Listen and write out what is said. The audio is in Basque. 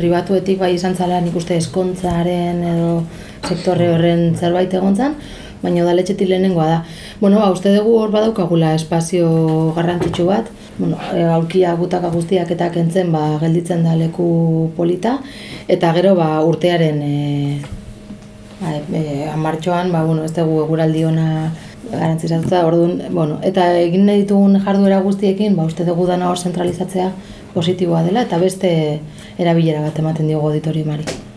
pribatuetik bai izan zala nik uste eskontzaren edo sektore horren zerbait egon zen, baina udaletxetik lehenengoa da. Bueno, ba, uste dugu hor badaukagula espazio garrantzitsu bat, bueno, e, aulkia gutaka guztiak eta kentzen ba, gelditzen da leku polita, eta gero ba, urtearen e, ba, e, amartxoan, ba, bueno, ez dugu eguraldi ona garantzizatuta, orduan, bueno, eta egin nahi ditugun jarduera guztiekin, ba, uste dugu dana hor zentralizatzea positiboa dela, eta beste erabilera bat ematen diogu auditoriumari.